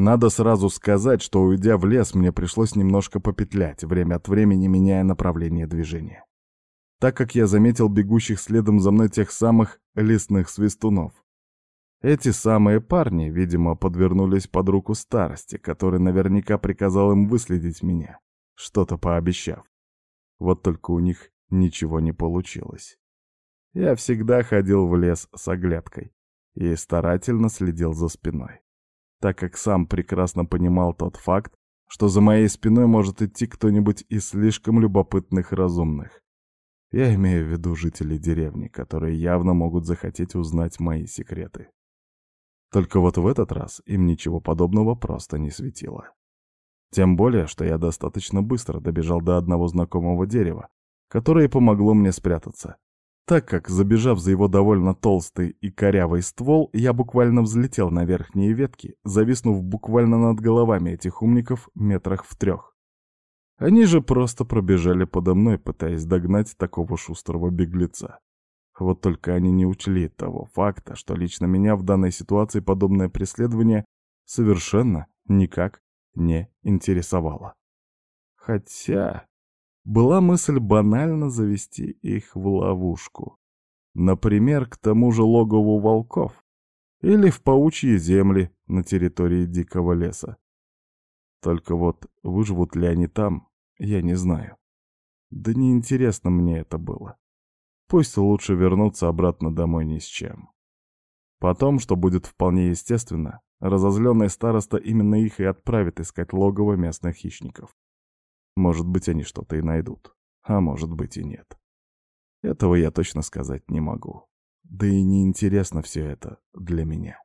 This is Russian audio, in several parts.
Надо сразу сказать, что, уйдя в лес, мне пришлось немножко попетлять, время от времени меняя направление движения. Так как я заметил бегущих следом за мной тех самых лесных свистунов. Эти самые парни, видимо, подвернулись под руку старости, который наверняка приказал им выследить меня, что-то пообещав. Вот только у них ничего не получилось. Я всегда ходил в лес с оглядкой и старательно следил за спиной так как сам прекрасно понимал тот факт, что за моей спиной может идти кто-нибудь из слишком любопытных разумных. Я имею в виду жителей деревни, которые явно могут захотеть узнать мои секреты. Только вот в этот раз им ничего подобного просто не светило. Тем более, что я достаточно быстро добежал до одного знакомого дерева, которое помогло мне спрятаться, так как, забежав за его довольно толстый и корявый ствол, я буквально взлетел на верхние ветки, зависнув буквально над головами этих умников метрах в трех. Они же просто пробежали подо мной, пытаясь догнать такого шустрого беглеца. Вот только они не учли того факта, что лично меня в данной ситуации подобное преследование совершенно никак не интересовало. Хотя... Была мысль банально завести их в ловушку. Например, к тому же логову волков. Или в паучьи земли на территории дикого леса. Только вот выживут ли они там, я не знаю. Да неинтересно мне это было. Пусть лучше вернуться обратно домой ни с чем. Потом, что будет вполне естественно, разозленный староста именно их и отправит искать логово местных хищников. Может быть, они что-то и найдут, а может быть и нет. Этого я точно сказать не могу. Да и неинтересно все это для меня.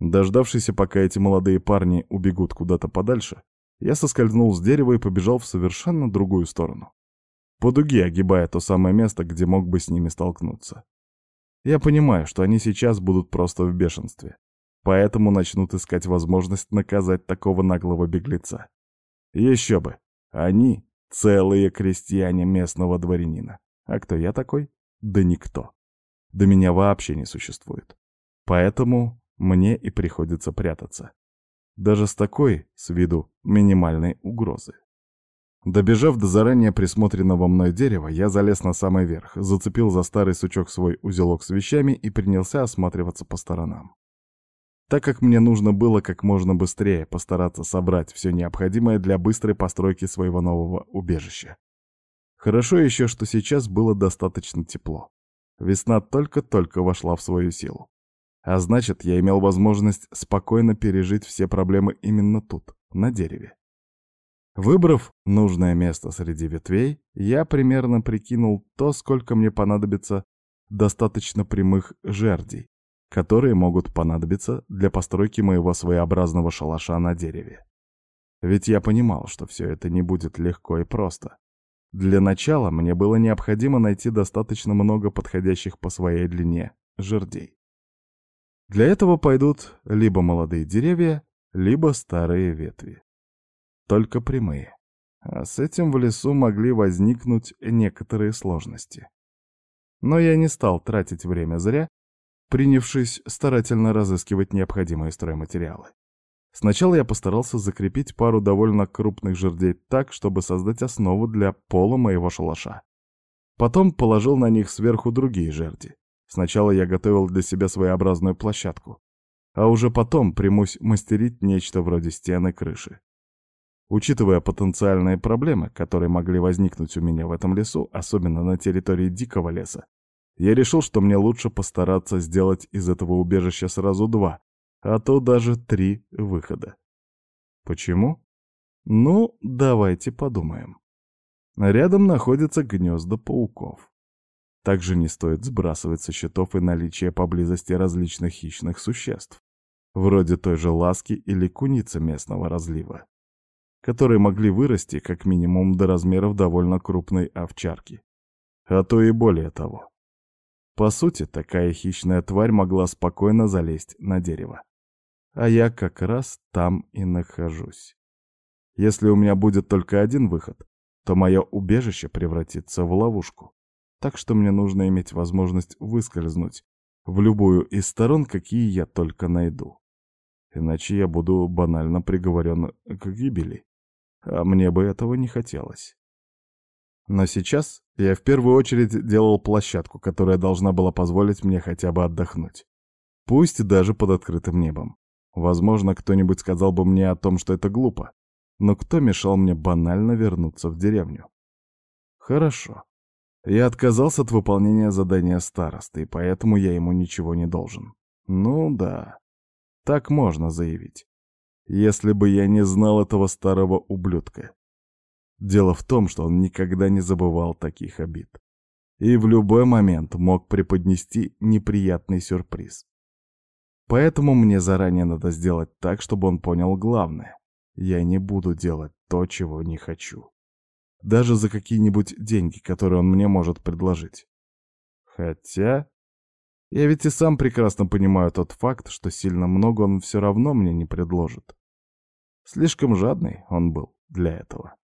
Дождавшись, пока эти молодые парни убегут куда-то подальше, я соскользнул с дерева и побежал в совершенно другую сторону. По дуге, огибая то самое место, где мог бы с ними столкнуться. Я понимаю, что они сейчас будут просто в бешенстве, поэтому начнут искать возможность наказать такого наглого беглеца. Еще бы. Они — целые крестьяне местного дворянина. А кто я такой? Да никто. Да меня вообще не существует. Поэтому мне и приходится прятаться. Даже с такой, с виду, минимальной угрозы. Добежав до заранее присмотренного мной дерева, я залез на самый верх, зацепил за старый сучок свой узелок с вещами и принялся осматриваться по сторонам так как мне нужно было как можно быстрее постараться собрать все необходимое для быстрой постройки своего нового убежища. Хорошо еще, что сейчас было достаточно тепло. Весна только-только вошла в свою силу. А значит, я имел возможность спокойно пережить все проблемы именно тут, на дереве. Выбрав нужное место среди ветвей, я примерно прикинул то, сколько мне понадобится достаточно прямых жердей, которые могут понадобиться для постройки моего своеобразного шалаша на дереве. Ведь я понимал, что все это не будет легко и просто. Для начала мне было необходимо найти достаточно много подходящих по своей длине жердей. Для этого пойдут либо молодые деревья, либо старые ветви. Только прямые. А с этим в лесу могли возникнуть некоторые сложности. Но я не стал тратить время зря принявшись старательно разыскивать необходимые стройматериалы. Сначала я постарался закрепить пару довольно крупных жердей так, чтобы создать основу для пола моего шалаша. Потом положил на них сверху другие жерди. Сначала я готовил для себя своеобразную площадку, а уже потом примусь мастерить нечто вроде стены крыши. Учитывая потенциальные проблемы, которые могли возникнуть у меня в этом лесу, особенно на территории дикого леса, я решил, что мне лучше постараться сделать из этого убежища сразу два, а то даже три выхода. Почему? Ну, давайте подумаем. Рядом находятся гнезда пауков. Также не стоит сбрасывать со счетов и наличие поблизости различных хищных существ, вроде той же ласки или куницы местного разлива, которые могли вырасти как минимум до размеров довольно крупной овчарки, а то и более того. По сути, такая хищная тварь могла спокойно залезть на дерево. А я как раз там и нахожусь. Если у меня будет только один выход, то мое убежище превратится в ловушку. Так что мне нужно иметь возможность выскользнуть в любую из сторон, какие я только найду. иначе я буду банально приговорен к гибели. А мне бы этого не хотелось. Но сейчас я в первую очередь делал площадку, которая должна была позволить мне хотя бы отдохнуть. Пусть даже под открытым небом. Возможно, кто-нибудь сказал бы мне о том, что это глупо. Но кто мешал мне банально вернуться в деревню? Хорошо. Я отказался от выполнения задания старосты, и поэтому я ему ничего не должен. Ну да, так можно заявить. Если бы я не знал этого старого ублюдка. Дело в том, что он никогда не забывал таких обид. И в любой момент мог преподнести неприятный сюрприз. Поэтому мне заранее надо сделать так, чтобы он понял главное. Я не буду делать то, чего не хочу. Даже за какие-нибудь деньги, которые он мне может предложить. Хотя... Я ведь и сам прекрасно понимаю тот факт, что сильно много он все равно мне не предложит. Слишком жадный он был для этого.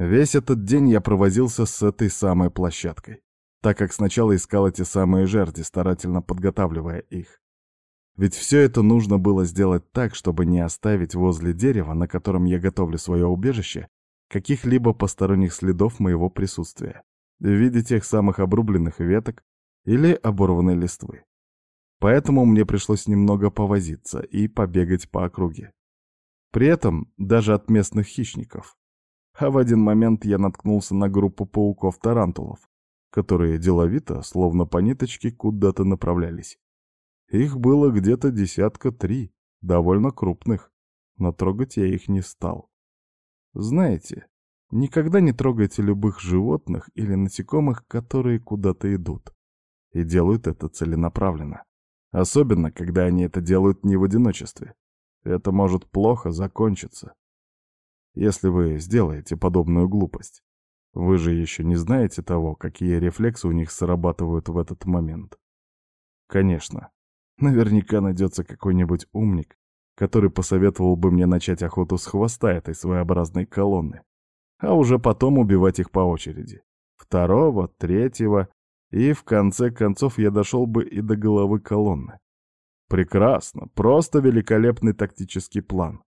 Весь этот день я провозился с этой самой площадкой, так как сначала искал эти самые жерди, старательно подготавливая их. Ведь все это нужно было сделать так, чтобы не оставить возле дерева, на котором я готовлю свое убежище, каких-либо посторонних следов моего присутствия в виде тех самых обрубленных веток или оборванной листвы. Поэтому мне пришлось немного повозиться и побегать по округе. При этом даже от местных хищников. А в один момент я наткнулся на группу пауков-тарантулов, которые деловито, словно по ниточке, куда-то направлялись. Их было где-то десятка три, довольно крупных, но трогать я их не стал. Знаете, никогда не трогайте любых животных или насекомых, которые куда-то идут. И делают это целенаправленно. Особенно, когда они это делают не в одиночестве. Это может плохо закончиться. Если вы сделаете подобную глупость. Вы же еще не знаете того, какие рефлексы у них срабатывают в этот момент. Конечно, наверняка найдется какой-нибудь умник, который посоветовал бы мне начать охоту с хвоста этой своеобразной колонны, а уже потом убивать их по очереди. Второго, третьего, и в конце концов я дошел бы и до головы колонны. Прекрасно, просто великолепный тактический план.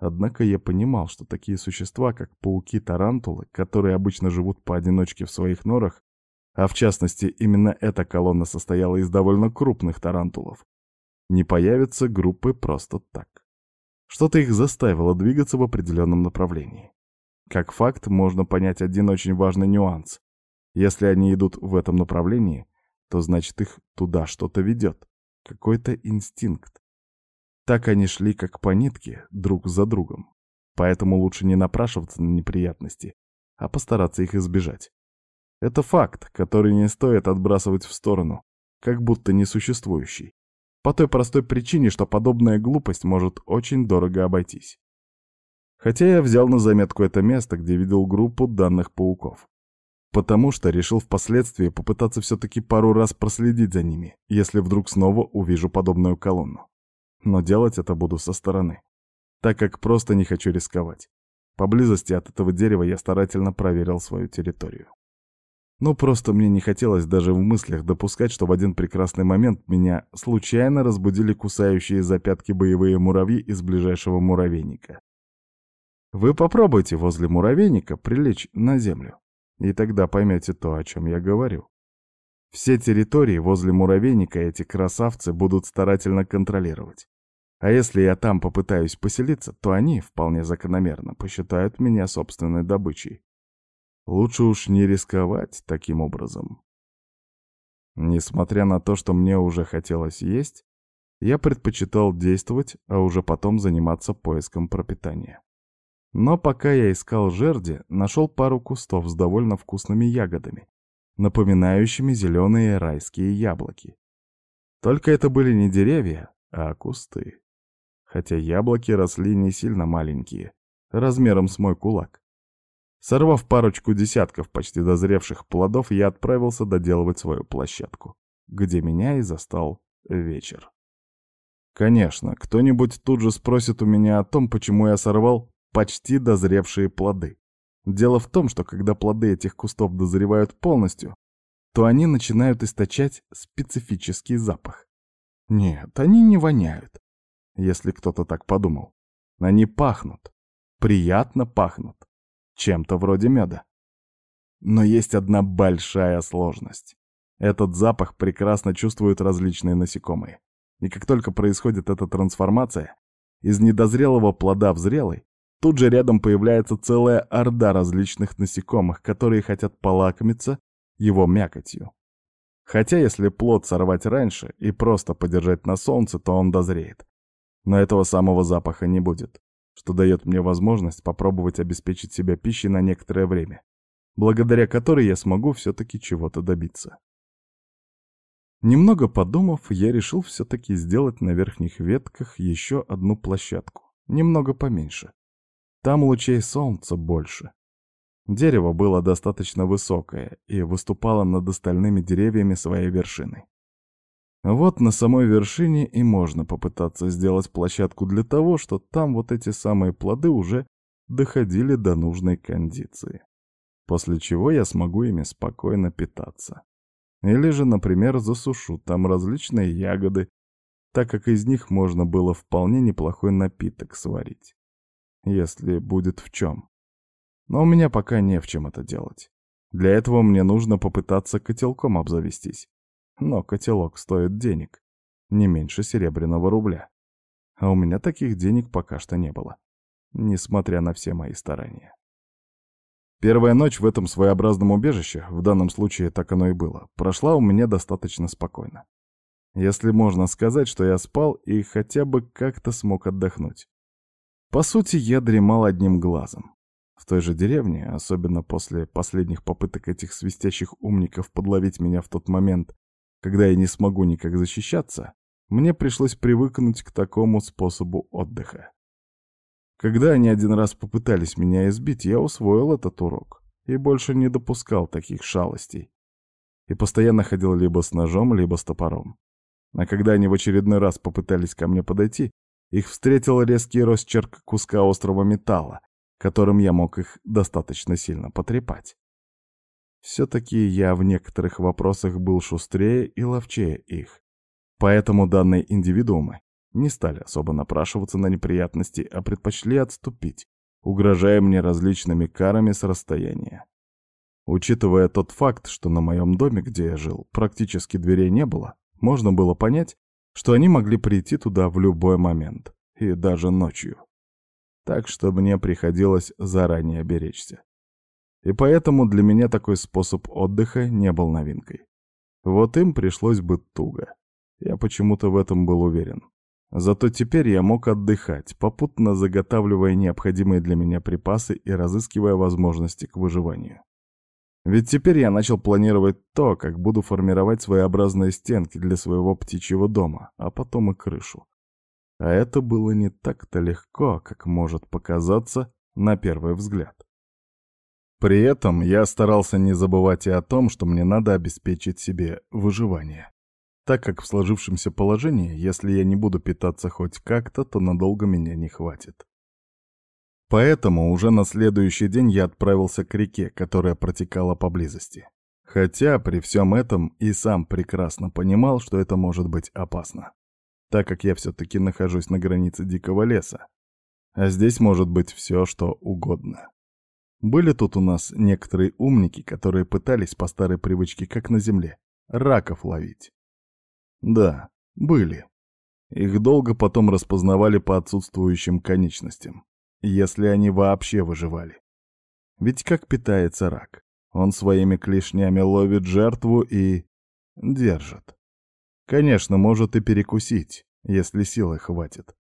Однако я понимал, что такие существа, как пауки-тарантулы, которые обычно живут поодиночке в своих норах, а в частности именно эта колонна состояла из довольно крупных тарантулов, не появятся группы просто так. Что-то их заставило двигаться в определенном направлении. Как факт, можно понять один очень важный нюанс. Если они идут в этом направлении, то значит их туда что-то ведет какой-то инстинкт. Так они шли как по нитке, друг за другом. Поэтому лучше не напрашиваться на неприятности, а постараться их избежать. Это факт, который не стоит отбрасывать в сторону, как будто несуществующий. По той простой причине, что подобная глупость может очень дорого обойтись. Хотя я взял на заметку это место, где видел группу данных пауков потому что решил впоследствии попытаться все-таки пару раз проследить за ними, если вдруг снова увижу подобную колонну. Но делать это буду со стороны, так как просто не хочу рисковать. Поблизости от этого дерева я старательно проверил свою территорию. Ну, просто мне не хотелось даже в мыслях допускать, что в один прекрасный момент меня случайно разбудили кусающие за пятки боевые муравьи из ближайшего муравейника. Вы попробуйте возле муравейника прилечь на землю. И тогда поймете то, о чем я говорю. Все территории возле муравейника эти красавцы будут старательно контролировать. А если я там попытаюсь поселиться, то они, вполне закономерно, посчитают меня собственной добычей. Лучше уж не рисковать таким образом. Несмотря на то, что мне уже хотелось есть, я предпочитал действовать, а уже потом заниматься поиском пропитания. Но пока я искал жерди, нашел пару кустов с довольно вкусными ягодами, напоминающими зеленые райские яблоки. Только это были не деревья, а кусты. Хотя яблоки росли не сильно маленькие, размером с мой кулак. Сорвав парочку десятков почти дозревших плодов, я отправился доделывать свою площадку, где меня и застал вечер. Конечно, кто-нибудь тут же спросит у меня о том, почему я сорвал почти дозревшие плоды. Дело в том, что когда плоды этих кустов дозревают полностью, то они начинают источать специфический запах. Нет, они не воняют. Если кто-то так подумал. Они пахнут, приятно пахнут, чем-то вроде меда. Но есть одна большая сложность. Этот запах прекрасно чувствуют различные насекомые. И как только происходит эта трансформация, из недозрелого плода в зрелый, тут же рядом появляется целая орда различных насекомых, которые хотят полакомиться его мякотью. Хотя если плод сорвать раньше и просто подержать на солнце, то он дозреет. Но этого самого запаха не будет, что дает мне возможность попробовать обеспечить себя пищей на некоторое время, благодаря которой я смогу все-таки чего-то добиться. Немного подумав, я решил все-таки сделать на верхних ветках еще одну площадку, немного поменьше. Там лучей солнца больше. Дерево было достаточно высокое и выступало над остальными деревьями своей вершиной. Вот на самой вершине и можно попытаться сделать площадку для того, что там вот эти самые плоды уже доходили до нужной кондиции, после чего я смогу ими спокойно питаться. Или же, например, засушу там различные ягоды, так как из них можно было вполне неплохой напиток сварить. Если будет в чем. Но у меня пока не в чем это делать. Для этого мне нужно попытаться котелком обзавестись. Но котелок стоит денег, не меньше серебряного рубля. А у меня таких денег пока что не было, несмотря на все мои старания. Первая ночь в этом своеобразном убежище, в данном случае так оно и было, прошла у меня достаточно спокойно. Если можно сказать, что я спал и хотя бы как-то смог отдохнуть. По сути, я дремал одним глазом. В той же деревне, особенно после последних попыток этих свистящих умников подловить меня в тот момент, когда я не смогу никак защищаться, мне пришлось привыкнуть к такому способу отдыха. Когда они один раз попытались меня избить, я усвоил этот урок и больше не допускал таких шалостей. И постоянно ходил либо с ножом, либо с топором. А когда они в очередной раз попытались ко мне подойти, их встретил резкий росчерк куска острого металла, которым я мог их достаточно сильно потрепать. Все-таки я в некоторых вопросах был шустрее и ловчее их. Поэтому данные индивидуумы не стали особо напрашиваться на неприятности, а предпочли отступить, угрожая мне различными карами с расстояния. Учитывая тот факт, что на моем доме, где я жил, практически дверей не было, можно было понять, что они могли прийти туда в любой момент, и даже ночью. Так что мне приходилось заранее беречься. И поэтому для меня такой способ отдыха не был новинкой. Вот им пришлось бы туго. Я почему-то в этом был уверен. Зато теперь я мог отдыхать, попутно заготавливая необходимые для меня припасы и разыскивая возможности к выживанию. Ведь теперь я начал планировать то, как буду формировать своеобразные стенки для своего птичьего дома, а потом и крышу. А это было не так-то легко, как может показаться на первый взгляд. При этом я старался не забывать и о том, что мне надо обеспечить себе выживание так как в сложившемся положении, если я не буду питаться хоть как-то, то надолго меня не хватит. Поэтому уже на следующий день я отправился к реке, которая протекала поблизости. Хотя при всем этом и сам прекрасно понимал, что это может быть опасно, так как я все-таки нахожусь на границе дикого леса, а здесь может быть все, что угодно. Были тут у нас некоторые умники, которые пытались по старой привычке, как на земле, раков ловить. Да, были. Их долго потом распознавали по отсутствующим конечностям, если они вообще выживали. Ведь как питается рак? Он своими клешнями ловит жертву и... держит. Конечно, может и перекусить, если силы хватит.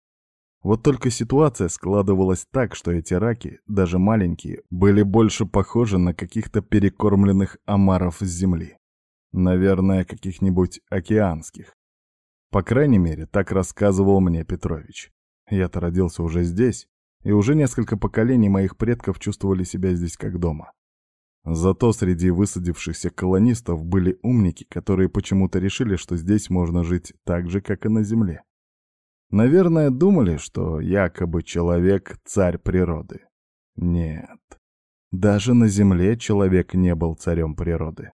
Вот только ситуация складывалась так, что эти раки, даже маленькие, были больше похожи на каких-то перекормленных омаров с земли. Наверное, каких-нибудь океанских. По крайней мере, так рассказывал мне Петрович. Я-то родился уже здесь, и уже несколько поколений моих предков чувствовали себя здесь как дома. Зато среди высадившихся колонистов были умники, которые почему-то решили, что здесь можно жить так же, как и на Земле. Наверное, думали, что якобы человек — царь природы. Нет. Даже на Земле человек не был царем природы.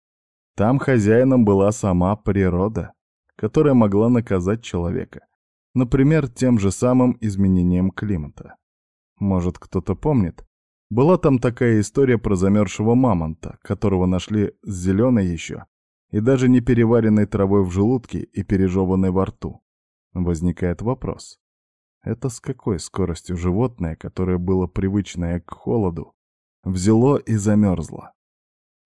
Там хозяином была сама природа, которая могла наказать человека, Например, тем же самым изменением климата. Может, кто-то помнит? Была там такая история про замерзшего мамонта, которого нашли с зеленой еще, и даже не переваренной травой в желудке и пережеванной во рту. Возникает вопрос. Это с какой скоростью животное, которое было привычное к холоду, взяло и замерзло?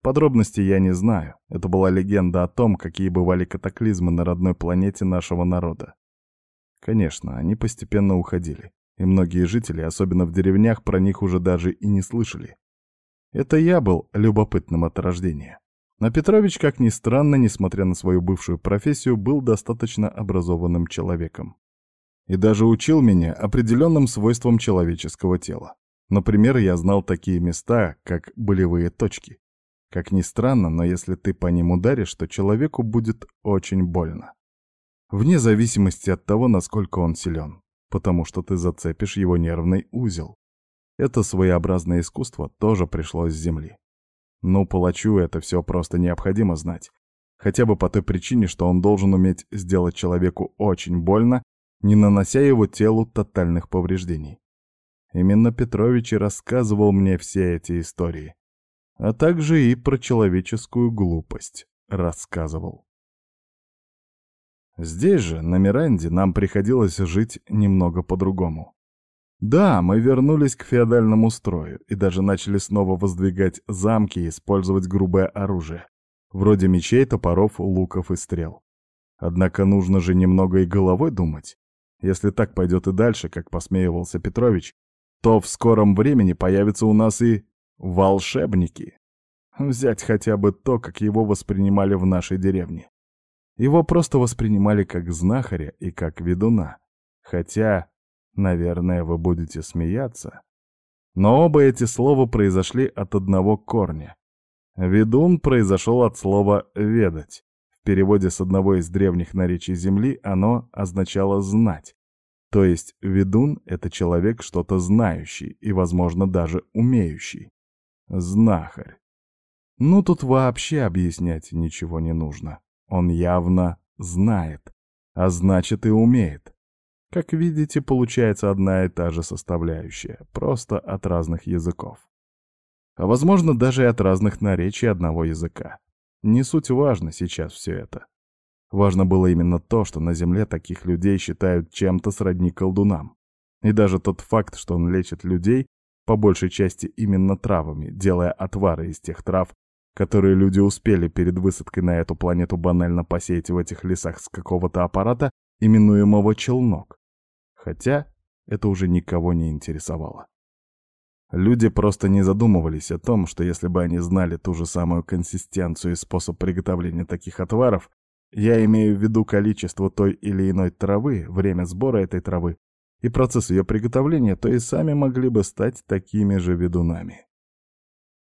Подробностей я не знаю. Это была легенда о том, какие бывали катаклизмы на родной планете нашего народа. Конечно, они постепенно уходили, и многие жители, особенно в деревнях, про них уже даже и не слышали. Это я был любопытным от рождения. Но Петрович, как ни странно, несмотря на свою бывшую профессию, был достаточно образованным человеком. И даже учил меня определенным свойствам человеческого тела. Например, я знал такие места, как болевые точки. Как ни странно, но если ты по ним ударишь, то человеку будет очень больно. Вне зависимости от того, насколько он силен, потому что ты зацепишь его нервный узел. Это своеобразное искусство тоже пришло с земли. Ну, палачу это все просто необходимо знать. Хотя бы по той причине, что он должен уметь сделать человеку очень больно, не нанося его телу тотальных повреждений. Именно Петрович и рассказывал мне все эти истории. А также и про человеческую глупость рассказывал. Здесь же, на Миранде, нам приходилось жить немного по-другому. Да, мы вернулись к феодальному строю и даже начали снова воздвигать замки и использовать грубое оружие, вроде мечей, топоров, луков и стрел. Однако нужно же немного и головой думать. Если так пойдет и дальше, как посмеивался Петрович, то в скором времени появятся у нас и волшебники. Взять хотя бы то, как его воспринимали в нашей деревне. Его просто воспринимали как знахаря и как ведуна. Хотя, наверное, вы будете смеяться. Но оба эти слова произошли от одного корня. Ведун произошел от слова «ведать». В переводе с одного из древних наречий Земли оно означало «знать». То есть ведун — это человек, что-то знающий и, возможно, даже умеющий. Знахарь. Ну, тут вообще объяснять ничего не нужно. Он явно знает, а значит и умеет. Как видите, получается одна и та же составляющая, просто от разных языков. А возможно, даже и от разных наречий одного языка. Не суть важно сейчас все это. Важно было именно то, что на Земле таких людей считают чем-то сродни колдунам. И даже тот факт, что он лечит людей, по большей части именно травами, делая отвары из тех трав, которые люди успели перед высадкой на эту планету банально посеять в этих лесах с какого-то аппарата, именуемого челнок. Хотя это уже никого не интересовало. Люди просто не задумывались о том, что если бы они знали ту же самую консистенцию и способ приготовления таких отваров, я имею в виду количество той или иной травы, время сбора этой травы и процесс ее приготовления, то и сами могли бы стать такими же ведунами.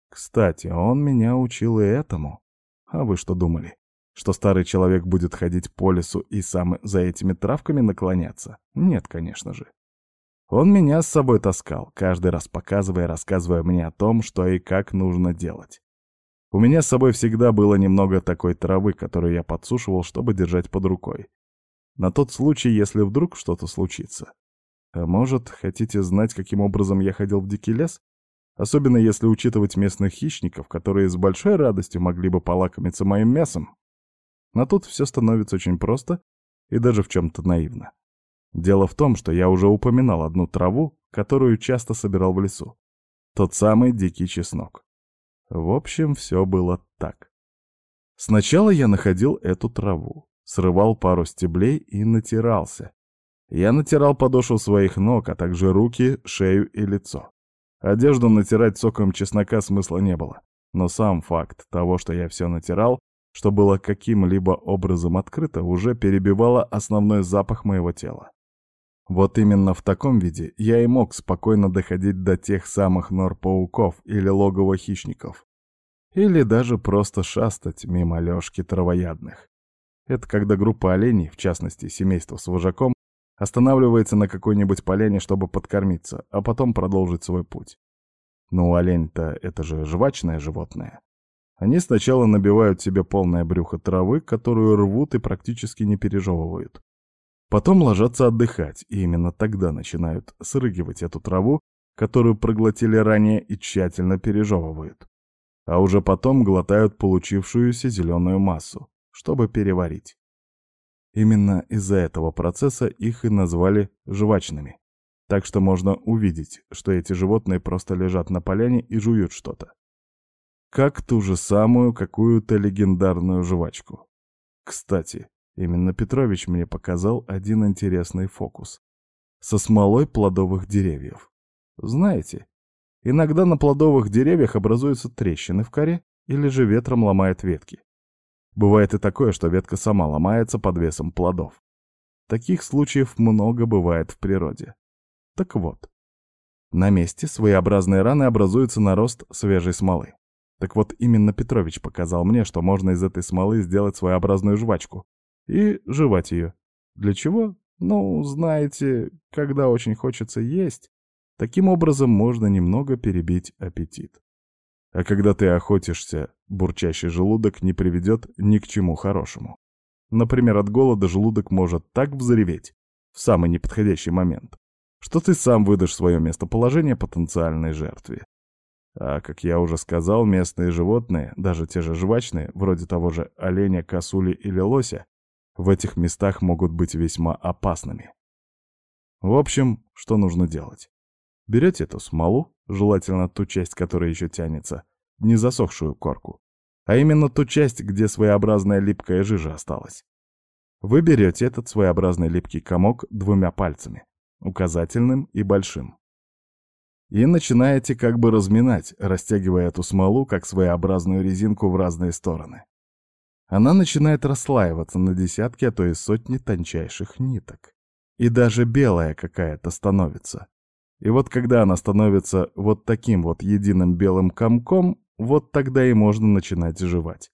Кстати, он меня учил и этому. А вы что думали? Что старый человек будет ходить по лесу и сам за этими травками наклоняться? Нет, конечно же. Он меня с собой таскал, каждый раз показывая и рассказывая мне о том, что и как нужно делать. У меня с собой всегда было немного такой травы, которую я подсушивал, чтобы держать под рукой. На тот случай, если вдруг что-то случится. А может, хотите знать, каким образом я ходил в дикий лес? Особенно если учитывать местных хищников, которые с большой радостью могли бы полакомиться моим мясом. Но тут все становится очень просто и даже в чем-то наивно. Дело в том, что я уже упоминал одну траву, которую часто собирал в лесу. Тот самый дикий чеснок. В общем, все было так. Сначала я находил эту траву, срывал пару стеблей и натирался. Я натирал подошву своих ног, а также руки, шею и лицо. Одежду натирать соком чеснока смысла не было. Но сам факт того, что я все натирал, что было каким-либо образом открыто, уже перебивало основной запах моего тела. Вот именно в таком виде я и мог спокойно доходить до тех самых нор пауков или логова хищников. Или даже просто шастать мимо лёжки травоядных. Это когда группа оленей, в частности семейство с вожаком, Останавливается на какой-нибудь поляне, чтобы подкормиться, а потом продолжить свой путь. Ну, олень-то это же жвачное животное. Они сначала набивают себе полное брюхо травы, которую рвут и практически не пережевывают. Потом ложатся отдыхать, и именно тогда начинают срыгивать эту траву, которую проглотили ранее и тщательно пережевывают. А уже потом глотают получившуюся зеленую массу, чтобы переварить. Именно из-за этого процесса их и назвали жвачными. Так что можно увидеть, что эти животные просто лежат на поляне и жуют что-то. Как ту же самую какую-то легендарную жвачку. Кстати, именно Петрович мне показал один интересный фокус. Со смолой плодовых деревьев. Знаете, иногда на плодовых деревьях образуются трещины в коре или же ветром ломает ветки. Бывает и такое, что ветка сама ломается под весом плодов. Таких случаев много бывает в природе. Так вот, на месте своеобразные раны образуются на рост свежей смолы. Так вот, именно Петрович показал мне, что можно из этой смолы сделать своеобразную жвачку и жевать ее. Для чего? Ну, знаете, когда очень хочется есть, таким образом можно немного перебить аппетит. А когда ты охотишься, бурчащий желудок не приведет ни к чему хорошему. Например, от голода желудок может так взреветь в самый неподходящий момент, что ты сам выдашь свое местоположение потенциальной жертве. А, как я уже сказал, местные животные, даже те же жвачные, вроде того же оленя, косули или лося, в этих местах могут быть весьма опасными. В общем, что нужно делать? Берете эту смолу, желательно ту часть, которая еще тянется, не засохшую корку, а именно ту часть, где своеобразная липкая жижа осталась. Вы берете этот своеобразный липкий комок двумя пальцами, указательным и большим. И начинаете как бы разминать, растягивая эту смолу, как своеобразную резинку в разные стороны. Она начинает расслаиваться на десятки, а то и сотни тончайших ниток. И даже белая какая-то становится. И вот когда она становится вот таким вот единым белым комком, вот тогда и можно начинать жевать.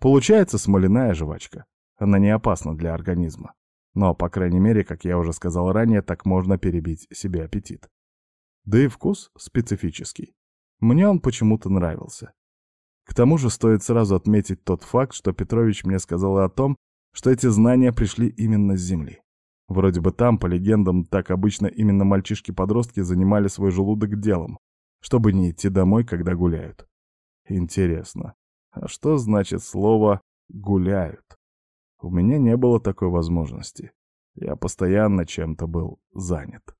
Получается смоляная жвачка. Она не опасна для организма. Но, по крайней мере, как я уже сказал ранее, так можно перебить себе аппетит. Да и вкус специфический. Мне он почему-то нравился. К тому же стоит сразу отметить тот факт, что Петрович мне сказал о том, что эти знания пришли именно с Земли. Вроде бы там, по легендам, так обычно именно мальчишки-подростки занимали свой желудок делом, чтобы не идти домой, когда гуляют. Интересно, а что значит слово «гуляют»? У меня не было такой возможности. Я постоянно чем-то был занят.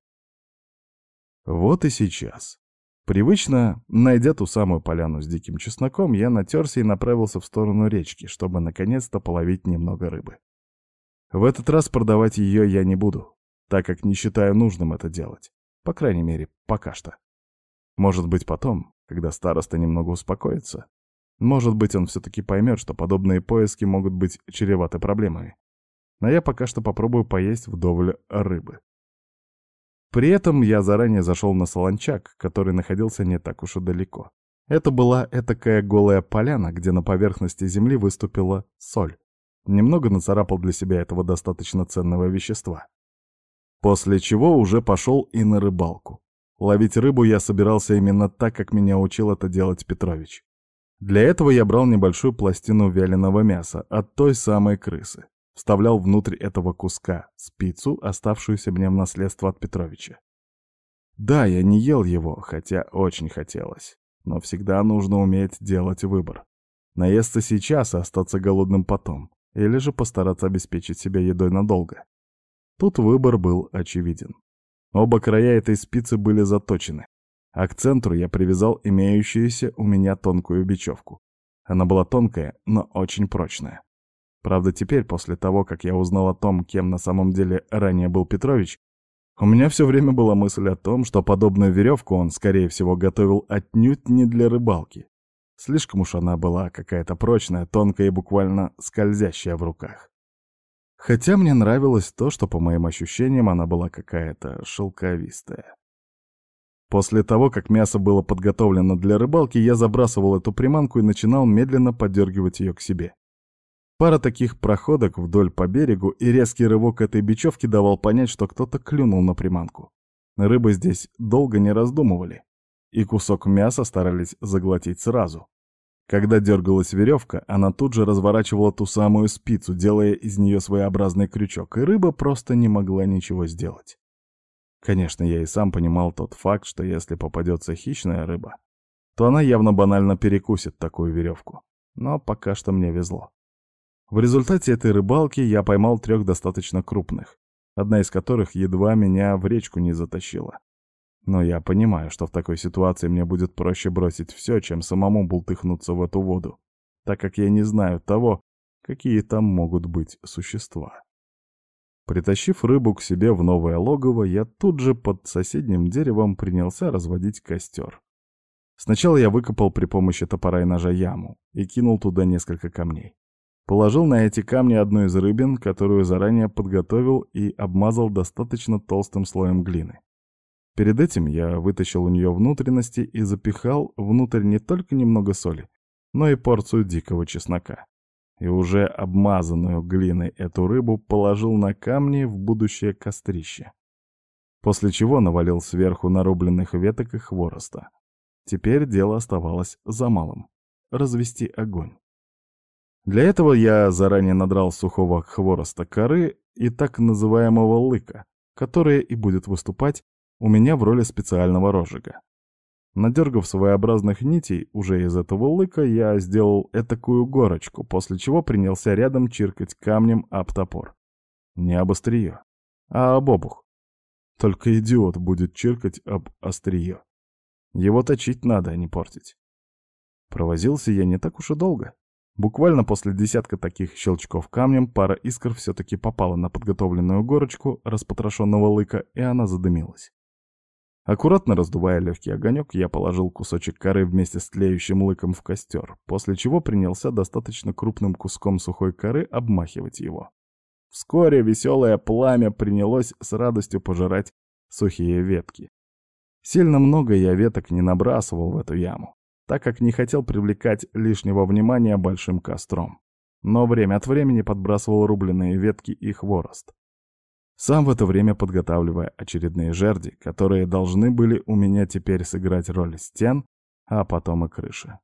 Вот и сейчас. Привычно, найдя ту самую поляну с диким чесноком, я натерся и направился в сторону речки, чтобы наконец-то половить немного рыбы. В этот раз продавать ее я не буду, так как не считаю нужным это делать. По крайней мере, пока что. Может быть, потом, когда староста немного успокоится. Может быть, он все-таки поймет, что подобные поиски могут быть чреваты проблемами. Но я пока что попробую поесть вдоволь рыбы. При этом я заранее зашел на солончак, который находился не так уж и далеко. Это была этакая голая поляна, где на поверхности земли выступила соль. Немного нацарапал для себя этого достаточно ценного вещества. После чего уже пошел и на рыбалку. Ловить рыбу я собирался именно так, как меня учил это делать Петрович. Для этого я брал небольшую пластину вяленого мяса от той самой крысы. Вставлял внутрь этого куска спицу, оставшуюся мне в наследство от Петровича. Да, я не ел его, хотя очень хотелось. Но всегда нужно уметь делать выбор. Наесться сейчас и остаться голодным потом или же постараться обеспечить себя едой надолго. Тут выбор был очевиден. Оба края этой спицы были заточены, а к центру я привязал имеющуюся у меня тонкую бечевку. Она была тонкая, но очень прочная. Правда, теперь, после того, как я узнал о том, кем на самом деле ранее был Петрович, у меня все время была мысль о том, что подобную веревку он, скорее всего, готовил отнюдь не для рыбалки, Слишком уж она была какая-то прочная, тонкая и буквально скользящая в руках. Хотя мне нравилось то, что, по моим ощущениям, она была какая-то шелковистая. После того, как мясо было подготовлено для рыбалки, я забрасывал эту приманку и начинал медленно подергивать ее к себе. Пара таких проходок вдоль по берегу и резкий рывок этой бечевки давал понять, что кто-то клюнул на приманку. Рыбы здесь долго не раздумывали и кусок мяса старались заглотить сразу. Когда дергалась веревка, она тут же разворачивала ту самую спицу, делая из нее своеобразный крючок, и рыба просто не могла ничего сделать. Конечно, я и сам понимал тот факт, что если попадется хищная рыба, то она явно банально перекусит такую веревку. Но пока что мне везло. В результате этой рыбалки я поймал трех достаточно крупных, одна из которых едва меня в речку не затащила. Но я понимаю, что в такой ситуации мне будет проще бросить все, чем самому бултыхнуться в эту воду, так как я не знаю того, какие там могут быть существа. Притащив рыбу к себе в новое логово, я тут же под соседним деревом принялся разводить костер. Сначала я выкопал при помощи топора и ножа яму и кинул туда несколько камней. Положил на эти камни одну из рыбин, которую заранее подготовил и обмазал достаточно толстым слоем глины. Перед этим я вытащил у нее внутренности и запихал внутрь не только немного соли, но и порцию дикого чеснока. И уже обмазанную глиной эту рыбу положил на камни в будущее кострище. После чего навалил сверху нарубленных веток и хвороста. Теперь дело оставалось за малым — развести огонь. Для этого я заранее надрал сухого хвороста коры и так называемого лыка, которое и будет выступать у меня в роли специального розжига. Надергав своеобразных нитей уже из этого лыка, я сделал этакую горочку, после чего принялся рядом чиркать камнем об топор. Не об острие, а об обух. Только идиот будет чиркать об острие. Его точить надо, а не портить. Провозился я не так уж и долго. Буквально после десятка таких щелчков камнем пара искр все-таки попала на подготовленную горочку распотрошенного лыка, и она задымилась. Аккуратно раздувая легкий огонек, я положил кусочек коры вместе с тлеющим лыком в костер, после чего принялся достаточно крупным куском сухой коры обмахивать его. Вскоре веселое пламя принялось с радостью пожирать сухие ветки. Сильно много я веток не набрасывал в эту яму, так как не хотел привлекать лишнего внимания большим костром. Но время от времени подбрасывал рубленые ветки и хворост сам в это время подготавливая очередные жерди, которые должны были у меня теперь сыграть роль стен, а потом и крыши.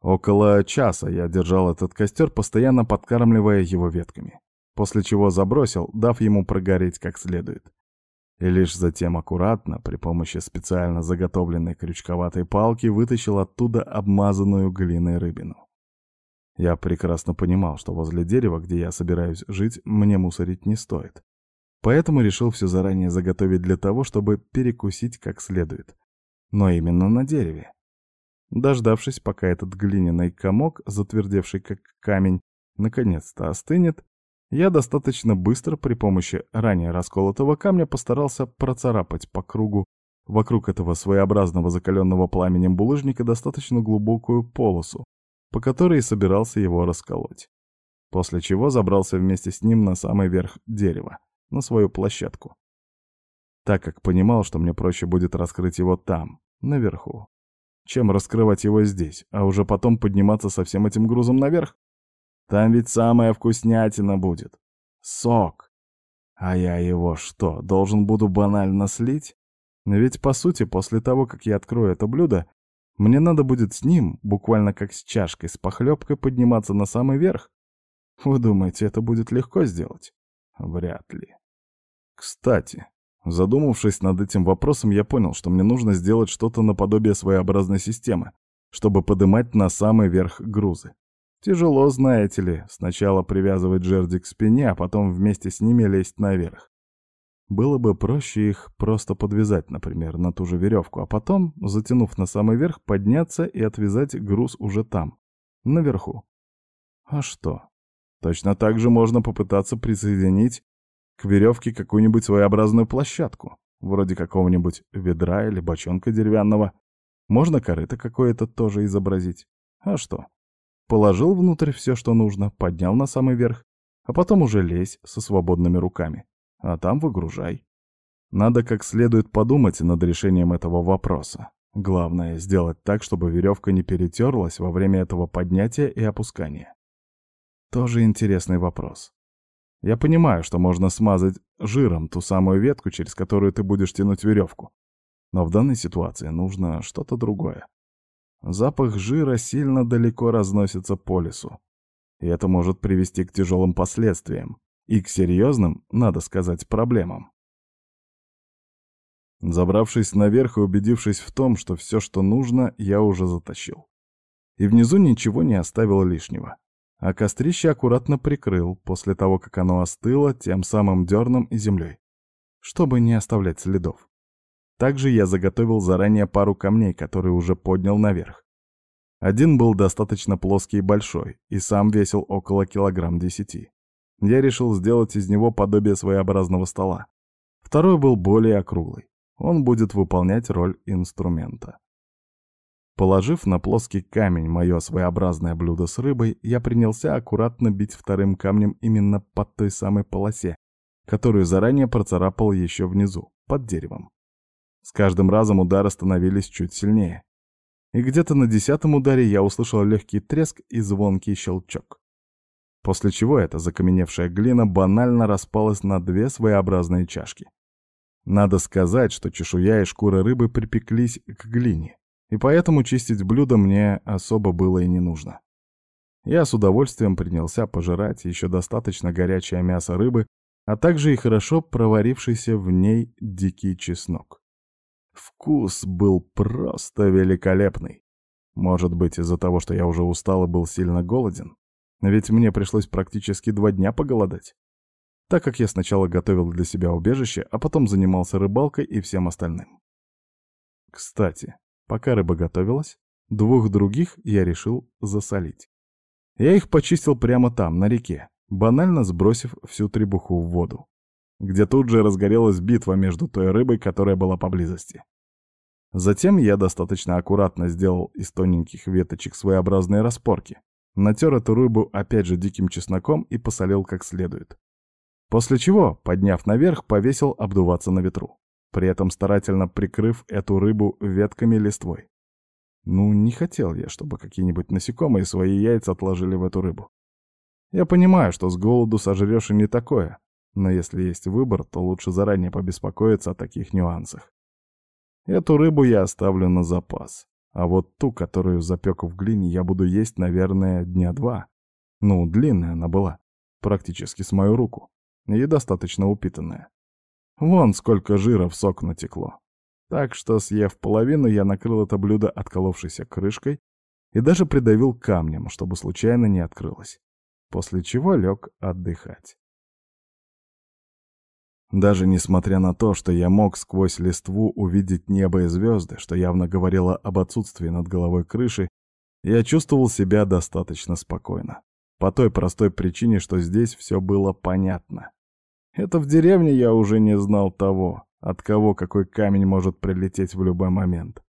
Около часа я держал этот костер, постоянно подкармливая его ветками, после чего забросил, дав ему прогореть как следует. И лишь затем аккуратно, при помощи специально заготовленной крючковатой палки, вытащил оттуда обмазанную глиной рыбину. Я прекрасно понимал, что возле дерева, где я собираюсь жить, мне мусорить не стоит. Поэтому решил все заранее заготовить для того, чтобы перекусить как следует. Но именно на дереве. Дождавшись, пока этот глиняный комок, затвердевший как камень, наконец-то остынет, я достаточно быстро при помощи ранее расколотого камня постарался процарапать по кругу вокруг этого своеобразного закаленного пламенем булыжника достаточно глубокую полосу, по которой и собирался его расколоть. После чего забрался вместе с ним на самый верх дерева, на свою площадку. Так как понимал, что мне проще будет раскрыть его там, наверху, чем раскрывать его здесь, а уже потом подниматься со всем этим грузом наверх. Там ведь самая вкуснятина будет. Сок. А я его что, должен буду банально слить? Ведь, по сути, после того, как я открою это блюдо, мне надо будет с ним, буквально как с чашкой, с похлебкой подниматься на самый верх? Вы думаете, это будет легко сделать? Вряд ли. Кстати, задумавшись над этим вопросом, я понял, что мне нужно сделать что-то наподобие своеобразной системы, чтобы поднимать на самый верх грузы. Тяжело, знаете ли, сначала привязывать жерди к спине, а потом вместе с ними лезть наверх. Было бы проще их просто подвязать, например, на ту же веревку, а потом, затянув на самый верх, подняться и отвязать груз уже там, наверху. А что? Точно так же можно попытаться присоединить к веревке какую-нибудь своеобразную площадку, вроде какого-нибудь ведра или бочонка деревянного. Можно корыто какое-то тоже изобразить. А что? Положил внутрь все, что нужно, поднял на самый верх, а потом уже лезь со свободными руками а там выгружай. Надо как следует подумать над решением этого вопроса. Главное — сделать так, чтобы веревка не перетерлась во время этого поднятия и опускания. Тоже интересный вопрос. Я понимаю, что можно смазать жиром ту самую ветку, через которую ты будешь тянуть веревку. Но в данной ситуации нужно что-то другое. Запах жира сильно далеко разносится по лесу. И это может привести к тяжелым последствиям и к серьезным, надо сказать, проблемам. Забравшись наверх и убедившись в том, что все, что нужно, я уже затащил. И внизу ничего не оставил лишнего. А кострище аккуратно прикрыл, после того, как оно остыло, тем самым дерном и землей, чтобы не оставлять следов. Также я заготовил заранее пару камней, которые уже поднял наверх. Один был достаточно плоский и большой, и сам весил около килограмм десяти. Я решил сделать из него подобие своеобразного стола. Второй был более округлый. Он будет выполнять роль инструмента. Положив на плоский камень мое своеобразное блюдо с рыбой, я принялся аккуратно бить вторым камнем именно под той самой полосе, которую заранее процарапал еще внизу, под деревом. С каждым разом удары становились чуть сильнее. И где-то на десятом ударе я услышал легкий треск и звонкий щелчок. После чего эта закаменевшая глина банально распалась на две своеобразные чашки. Надо сказать, что чешуя и шкура рыбы припеклись к глине, и поэтому чистить блюдо мне особо было и не нужно. Я с удовольствием принялся пожирать еще достаточно горячее мясо рыбы, а также и хорошо проварившийся в ней дикий чеснок. Вкус был просто великолепный. Может быть, из-за того, что я уже устал и был сильно голоден? Ведь мне пришлось практически два дня поголодать. Так как я сначала готовил для себя убежище, а потом занимался рыбалкой и всем остальным. Кстати, пока рыба готовилась, двух других я решил засолить. Я их почистил прямо там, на реке, банально сбросив всю требуху в воду где тут же разгорелась битва между той рыбой, которая была поблизости. Затем я достаточно аккуратно сделал из тоненьких веточек своеобразные распорки, натер эту рыбу опять же диким чесноком и посолил как следует. После чего, подняв наверх, повесил обдуваться на ветру, при этом старательно прикрыв эту рыбу ветками листвой. Ну, не хотел я, чтобы какие-нибудь насекомые свои яйца отложили в эту рыбу. Я понимаю, что с голоду сожрешь и не такое, но если есть выбор, то лучше заранее побеспокоиться о таких нюансах. Эту рыбу я оставлю на запас. А вот ту, которую запек в глине, я буду есть, наверное, дня два. Ну, длинная она была, практически с мою руку, и достаточно упитанная. Вон сколько жира в сок натекло. Так что, съев половину, я накрыл это блюдо отколовшейся крышкой и даже придавил камнем, чтобы случайно не открылось. После чего лег отдыхать. Даже несмотря на то, что я мог сквозь листву увидеть небо и звезды, что явно говорило об отсутствии над головой крыши, я чувствовал себя достаточно спокойно. По той простой причине, что здесь все было понятно. Это в деревне я уже не знал того, от кого какой камень может прилететь в любой момент.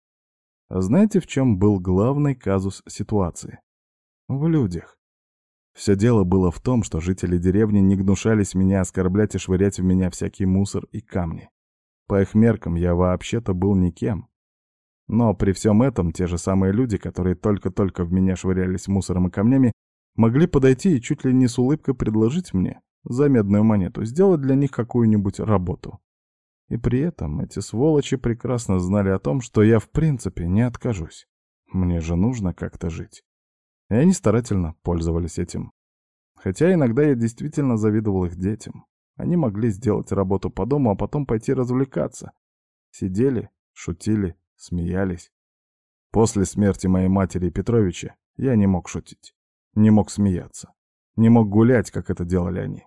знаете, в чем был главный казус ситуации? В людях. Все дело было в том, что жители деревни не гнушались меня оскорблять и швырять в меня всякий мусор и камни. По их меркам я вообще-то был никем. Но при всем этом те же самые люди, которые только-только в меня швырялись мусором и камнями, могли подойти и чуть ли не с улыбкой предложить мне за медную монету сделать для них какую-нибудь работу. И при этом эти сволочи прекрасно знали о том, что я в принципе не откажусь. Мне же нужно как-то жить. И они старательно пользовались этим. Хотя иногда я действительно завидовал их детям. Они могли сделать работу по дому, а потом пойти развлекаться. Сидели, шутили, смеялись. После смерти моей матери Петровича я не мог шутить, не мог смеяться, не мог гулять, как это делали они.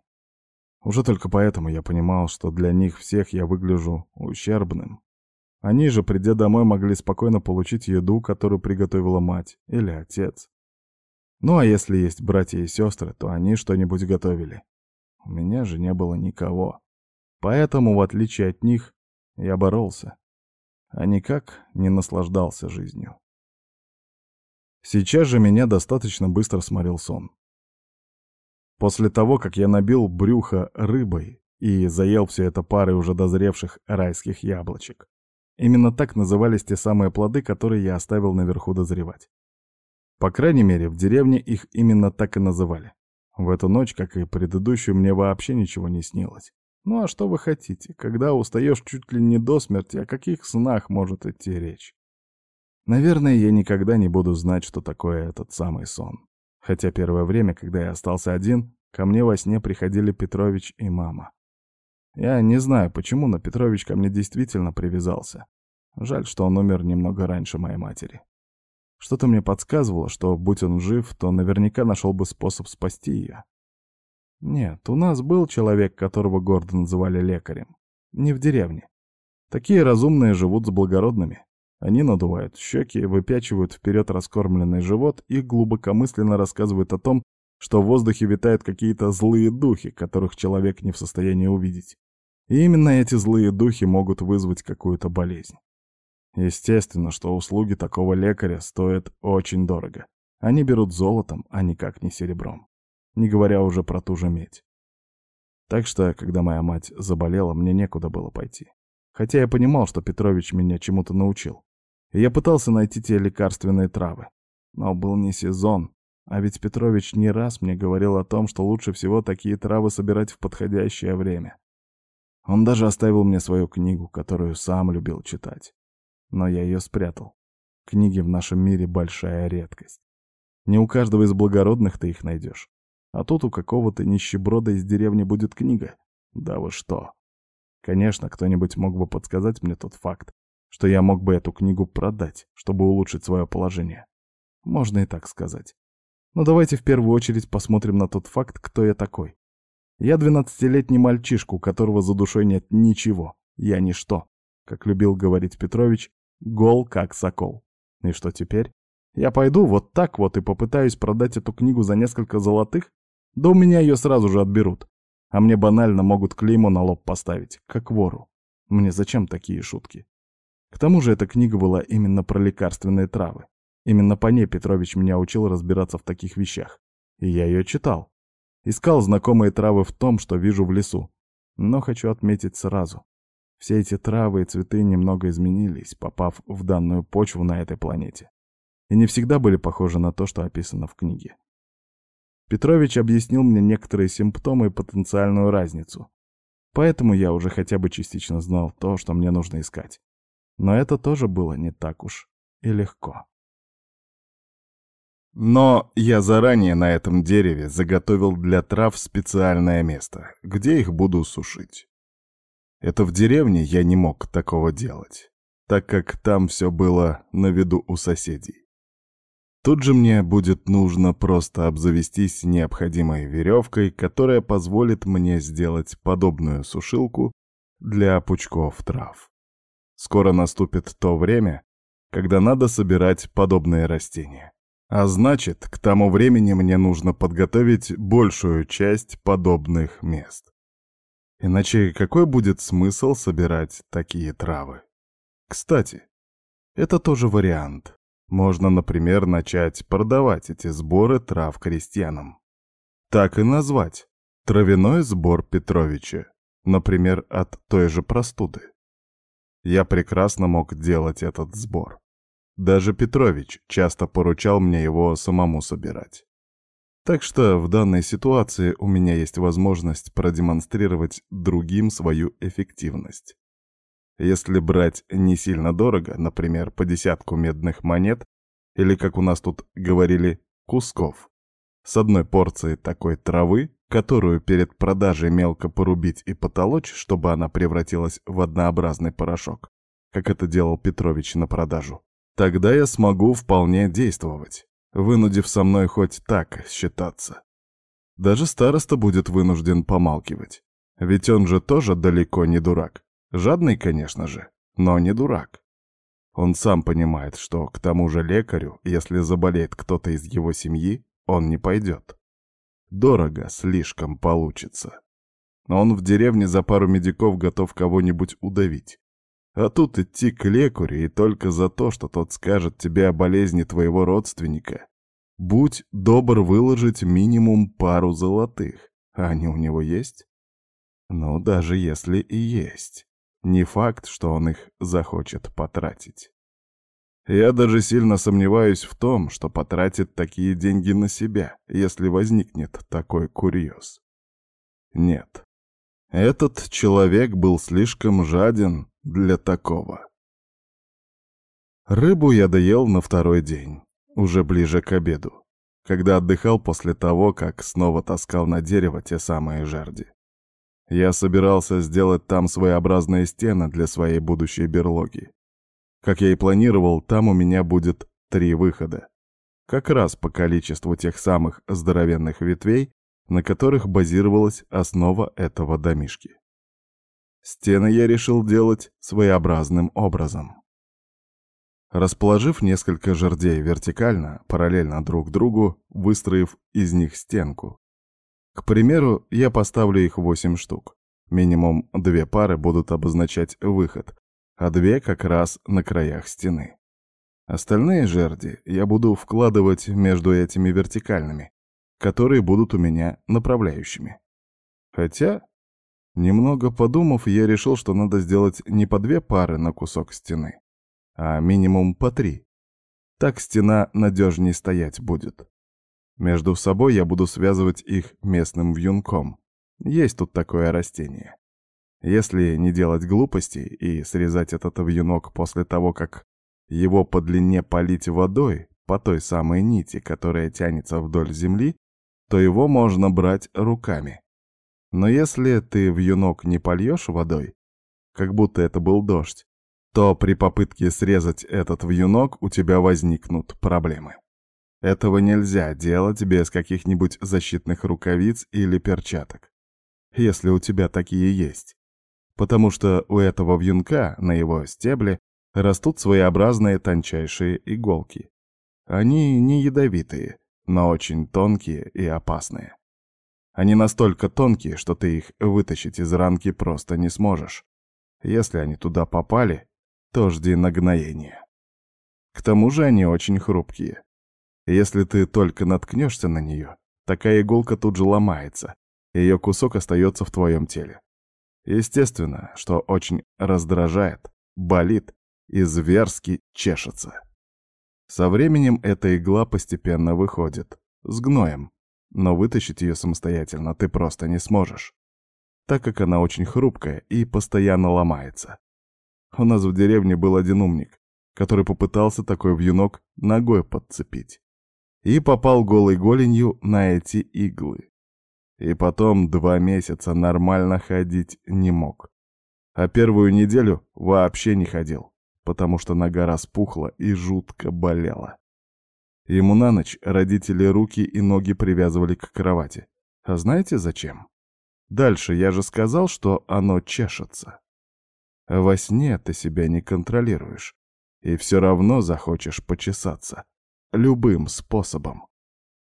Уже только поэтому я понимал, что для них всех я выгляжу ущербным. Они же, придя домой, могли спокойно получить еду, которую приготовила мать или отец. Ну а если есть братья и сестры, то они что-нибудь готовили. У меня же не было никого. Поэтому, в отличие от них, я боролся, а никак не наслаждался жизнью. Сейчас же меня достаточно быстро сморил сон. После того, как я набил брюхо рыбой и заел все это парой уже дозревших райских яблочек. Именно так назывались те самые плоды, которые я оставил наверху дозревать. По крайней мере, в деревне их именно так и называли. В эту ночь, как и предыдущую, мне вообще ничего не снилось. Ну а что вы хотите? Когда устаешь чуть ли не до смерти, о каких снах может идти речь? Наверное, я никогда не буду знать, что такое этот самый сон. Хотя первое время, когда я остался один, ко мне во сне приходили Петрович и мама. Я не знаю, почему, но Петрович ко мне действительно привязался. Жаль, что он умер немного раньше моей матери. Что-то мне подсказывало, что, будь он жив, то наверняка нашел бы способ спасти ее. Нет, у нас был человек, которого гордо называли лекарем. Не в деревне. Такие разумные живут с благородными. Они надувают щеки, выпячивают вперед раскормленный живот и глубокомысленно рассказывают о том, что в воздухе витают какие-то злые духи, которых человек не в состоянии увидеть. И именно эти злые духи могут вызвать какую-то болезнь. Естественно, что услуги такого лекаря стоят очень дорого. Они берут золотом, а никак не серебром. Не говоря уже про ту же медь. Так что, когда моя мать заболела, мне некуда было пойти. Хотя я понимал, что Петрович меня чему-то научил. И я пытался найти те лекарственные травы. Но был не сезон. А ведь Петрович не раз мне говорил о том, что лучше всего такие травы собирать в подходящее время. Он даже оставил мне свою книгу, которую сам любил читать но я ее спрятал. Книги в нашем мире большая редкость. Не у каждого из благородных ты их найдешь. А тут у какого-то нищеброда из деревни будет книга. Да вы что? Конечно, кто-нибудь мог бы подсказать мне тот факт, что я мог бы эту книгу продать, чтобы улучшить свое положение. Можно и так сказать. Но давайте в первую очередь посмотрим на тот факт, кто я такой. Я двенадцатилетний мальчишка, у которого за душой нет ничего. Я ничто. Как любил говорить Петрович, Гол как сокол. И что теперь? Я пойду вот так вот и попытаюсь продать эту книгу за несколько золотых? Да у меня ее сразу же отберут. А мне банально могут клеймо на лоб поставить, как вору. Мне зачем такие шутки? К тому же эта книга была именно про лекарственные травы. Именно по ней Петрович меня учил разбираться в таких вещах. И я ее читал. Искал знакомые травы в том, что вижу в лесу. Но хочу отметить сразу. Все эти травы и цветы немного изменились, попав в данную почву на этой планете. И не всегда были похожи на то, что описано в книге. Петрович объяснил мне некоторые симптомы и потенциальную разницу. Поэтому я уже хотя бы частично знал то, что мне нужно искать. Но это тоже было не так уж и легко. Но я заранее на этом дереве заготовил для трав специальное место, где их буду сушить. Это в деревне я не мог такого делать, так как там все было на виду у соседей. Тут же мне будет нужно просто обзавестись необходимой веревкой, которая позволит мне сделать подобную сушилку для пучков трав. Скоро наступит то время, когда надо собирать подобные растения. А значит, к тому времени мне нужно подготовить большую часть подобных мест. Иначе какой будет смысл собирать такие травы? Кстати, это тоже вариант. Можно, например, начать продавать эти сборы трав крестьянам. Так и назвать. Травяной сбор Петровича. Например, от той же простуды. Я прекрасно мог делать этот сбор. Даже Петрович часто поручал мне его самому собирать. Так что в данной ситуации у меня есть возможность продемонстрировать другим свою эффективность. Если брать не сильно дорого, например, по десятку медных монет, или, как у нас тут говорили, кусков, с одной порции такой травы, которую перед продажей мелко порубить и потолочь, чтобы она превратилась в однообразный порошок, как это делал Петрович на продажу, тогда я смогу вполне действовать вынудив со мной хоть так считаться. Даже староста будет вынужден помалкивать. Ведь он же тоже далеко не дурак. Жадный, конечно же, но не дурак. Он сам понимает, что к тому же лекарю, если заболеет кто-то из его семьи, он не пойдет. Дорого слишком получится. Он в деревне за пару медиков готов кого-нибудь удавить. А тут идти к лекарю и только за то, что тот скажет тебе о болезни твоего родственника. Будь добр выложить минимум пару золотых. А они у него есть? Ну, даже если и есть. Не факт, что он их захочет потратить. Я даже сильно сомневаюсь в том, что потратит такие деньги на себя, если возникнет такой курьез. Нет. Этот человек был слишком жаден для такого. Рыбу я доел на второй день, уже ближе к обеду, когда отдыхал после того, как снова таскал на дерево те самые жерди. Я собирался сделать там своеобразные стены для своей будущей берлоги. Как я и планировал, там у меня будет три выхода. Как раз по количеству тех самых здоровенных ветвей, на которых базировалась основа этого домишки. Стены я решил делать своеобразным образом. Расположив несколько жердей вертикально, параллельно друг другу, выстроив из них стенку. К примеру, я поставлю их 8 штук. Минимум две пары будут обозначать выход, а две как раз на краях стены. Остальные жерди я буду вкладывать между этими вертикальными, которые будут у меня направляющими. Хотя, немного подумав, я решил, что надо сделать не по две пары на кусок стены, а минимум по три. Так стена надежнее стоять будет. Между собой я буду связывать их местным вьюнком. Есть тут такое растение. Если не делать глупостей и срезать этот вьюнок после того, как его по длине полить водой, по той самой нити, которая тянется вдоль земли, то его можно брать руками. Но если ты вьюнок не польешь водой, как будто это был дождь, то при попытке срезать этот вьюнок у тебя возникнут проблемы. Этого нельзя делать без каких-нибудь защитных рукавиц или перчаток, если у тебя такие есть. Потому что у этого вьюнка на его стебле растут своеобразные тончайшие иголки. Они не ядовитые, но очень тонкие и опасные. Они настолько тонкие, что ты их вытащить из ранки просто не сможешь. Если они туда попали, то жди нагноения. К тому же они очень хрупкие. Если ты только наткнешься на нее, такая иголка тут же ломается, и ее кусок остается в твоем теле. Естественно, что очень раздражает, болит и зверски чешется. Со временем эта игла постепенно выходит, с гноем, но вытащить ее самостоятельно ты просто не сможешь, так как она очень хрупкая и постоянно ломается. У нас в деревне был один умник, который попытался такой вьюнок ногой подцепить. И попал голой голенью на эти иглы. И потом два месяца нормально ходить не мог. А первую неделю вообще не ходил, потому что нога распухла и жутко болела. Ему на ночь родители руки и ноги привязывали к кровати. А знаете зачем? Дальше я же сказал, что оно чешется. Во сне ты себя не контролируешь, и все равно захочешь почесаться. Любым способом.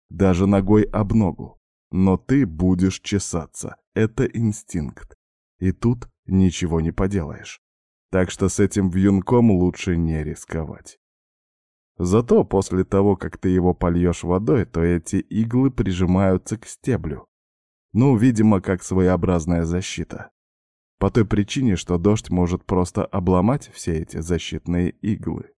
Даже ногой об ногу. Но ты будешь чесаться. Это инстинкт. И тут ничего не поделаешь. Так что с этим вьюнком лучше не рисковать. Зато после того, как ты его польешь водой, то эти иглы прижимаются к стеблю. Ну, видимо, как своеобразная защита. По той причине, что дождь может просто обломать все эти защитные иглы.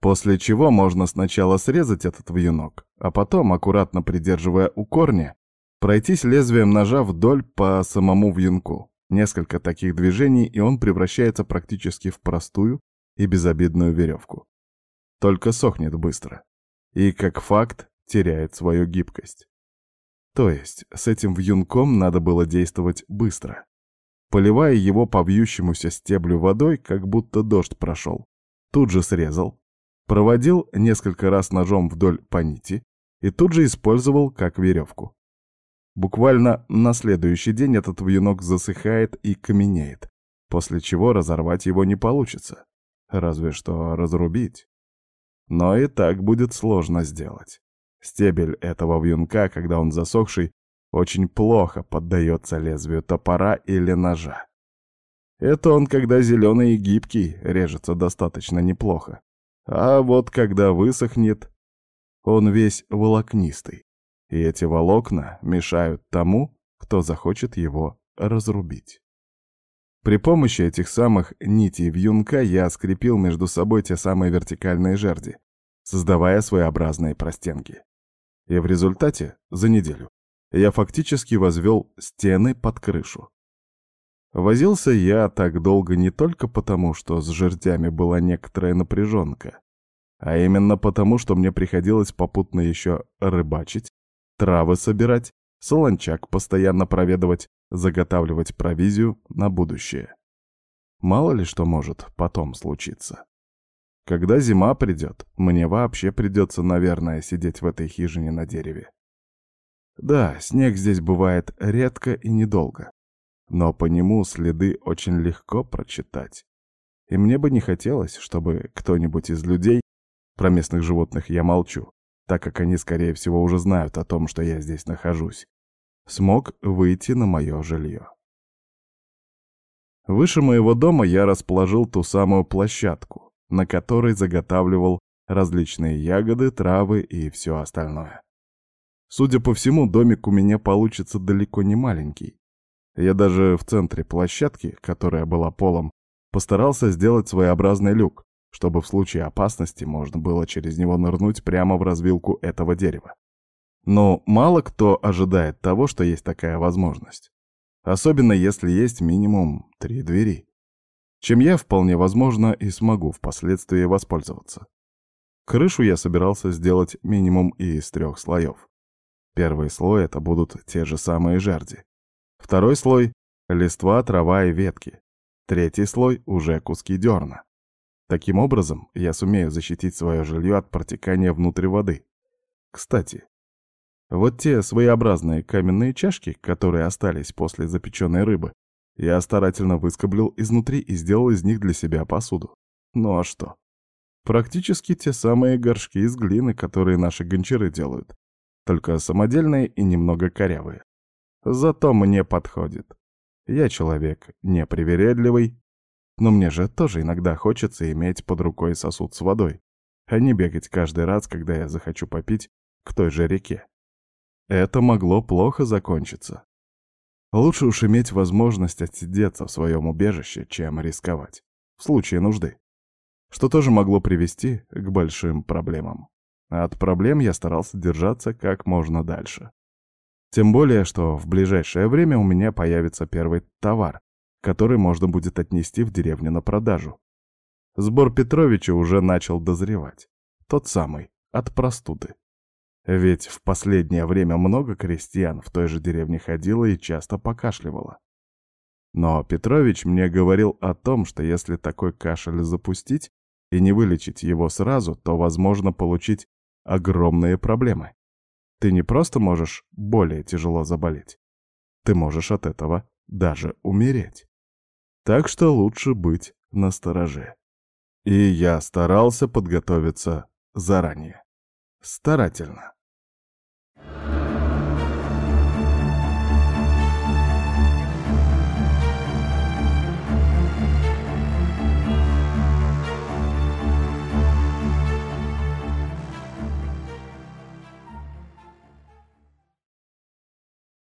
После чего можно сначала срезать этот вьюнок, а потом, аккуратно придерживая у корня, пройтись лезвием ножа вдоль по самому вьюнку. Несколько таких движений, и он превращается практически в простую и безобидную веревку. Только сохнет быстро. И, как факт, теряет свою гибкость. То есть, с этим вьюнком надо было действовать быстро поливая его по вьющемуся стеблю водой, как будто дождь прошел. Тут же срезал, проводил несколько раз ножом вдоль по нити и тут же использовал как веревку. Буквально на следующий день этот вьюнок засыхает и каменеет, после чего разорвать его не получится, разве что разрубить. Но и так будет сложно сделать. Стебель этого вьюнка, когда он засохший, очень плохо поддается лезвию топора или ножа. Это он, когда зеленый и гибкий, режется достаточно неплохо. А вот когда высохнет, он весь волокнистый. И эти волокна мешают тому, кто захочет его разрубить. При помощи этих самых нитей вьюнка я скрепил между собой те самые вертикальные жерди, создавая своеобразные простенки. И в результате, за неделю, я фактически возвел стены под крышу. Возился я так долго не только потому, что с жердями была некоторая напряженка, а именно потому, что мне приходилось попутно еще рыбачить, травы собирать, солончак постоянно проведывать, заготавливать провизию на будущее. Мало ли что может потом случиться. Когда зима придет, мне вообще придется, наверное, сидеть в этой хижине на дереве. Да, снег здесь бывает редко и недолго, но по нему следы очень легко прочитать. И мне бы не хотелось, чтобы кто-нибудь из людей, про местных животных я молчу, так как они, скорее всего, уже знают о том, что я здесь нахожусь, смог выйти на мое жилье. Выше моего дома я расположил ту самую площадку, на которой заготавливал различные ягоды, травы и все остальное. Судя по всему, домик у меня получится далеко не маленький. Я даже в центре площадки, которая была полом, постарался сделать своеобразный люк, чтобы в случае опасности можно было через него нырнуть прямо в развилку этого дерева. Но мало кто ожидает того, что есть такая возможность. Особенно если есть минимум три двери. Чем я, вполне возможно, и смогу впоследствии воспользоваться. Крышу я собирался сделать минимум из трех слоев. Первый слой — это будут те же самые жерди. Второй слой — листва, трава и ветки. Третий слой — уже куски дерна. Таким образом, я сумею защитить свое жилье от протекания внутрь воды. Кстати, вот те своеобразные каменные чашки, которые остались после запеченной рыбы, я старательно выскоблил изнутри и сделал из них для себя посуду. Ну а что? Практически те самые горшки из глины, которые наши гончары делают, только самодельные и немного корявые. Зато мне подходит. Я человек непривередливый, но мне же тоже иногда хочется иметь под рукой сосуд с водой, а не бегать каждый раз, когда я захочу попить к той же реке. Это могло плохо закончиться. Лучше уж иметь возможность отсидеться в своем убежище, чем рисковать, в случае нужды. Что тоже могло привести к большим проблемам. От проблем я старался держаться как можно дальше. Тем более, что в ближайшее время у меня появится первый товар, который можно будет отнести в деревню на продажу. Сбор Петровича уже начал дозревать. Тот самый, от простуды. Ведь в последнее время много крестьян в той же деревне ходило и часто покашливало. Но Петрович мне говорил о том, что если такой кашель запустить и не вылечить его сразу, то возможно получить огромные проблемы. Ты не просто можешь более тяжело заболеть, ты можешь от этого даже умереть. Так что лучше быть настороже. И я старался подготовиться заранее. Старательно.